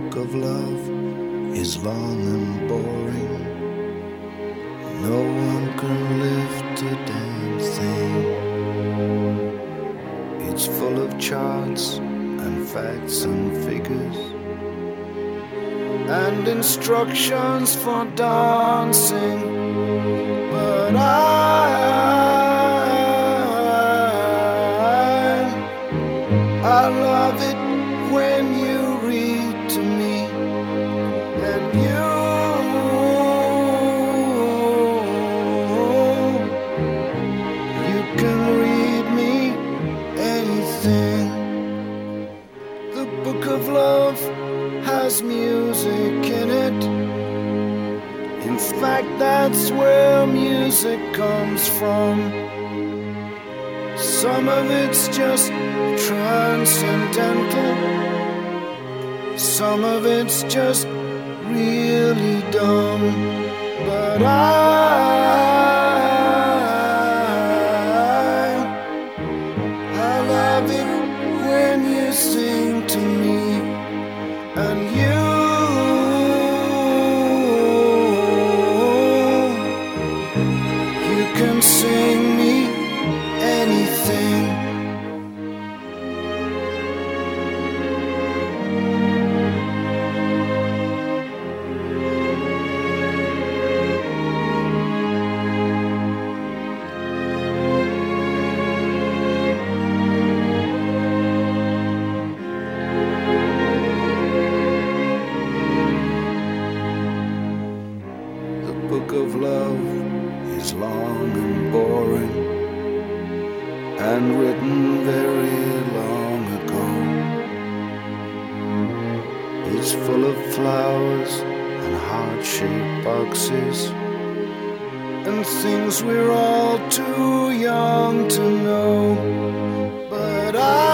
book of love is long and boring. No one can lift a damn thing. It's full of charts and facts and figures and instructions for dancing. But I has music in it. In fact, that's where music comes from. Some of it's just transcendental, some of it's just really dumb. But I, I love it when you sing and you book of love is long and boring and written very long ago. It's full of flowers and heart shaped boxes and things we're all too young to know. But I,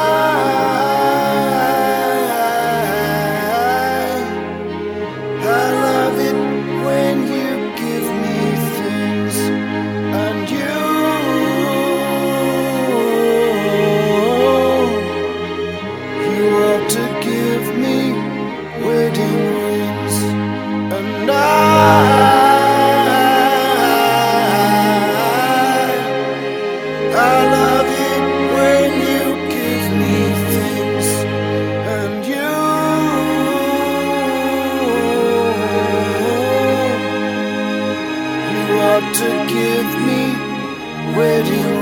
to give me wedding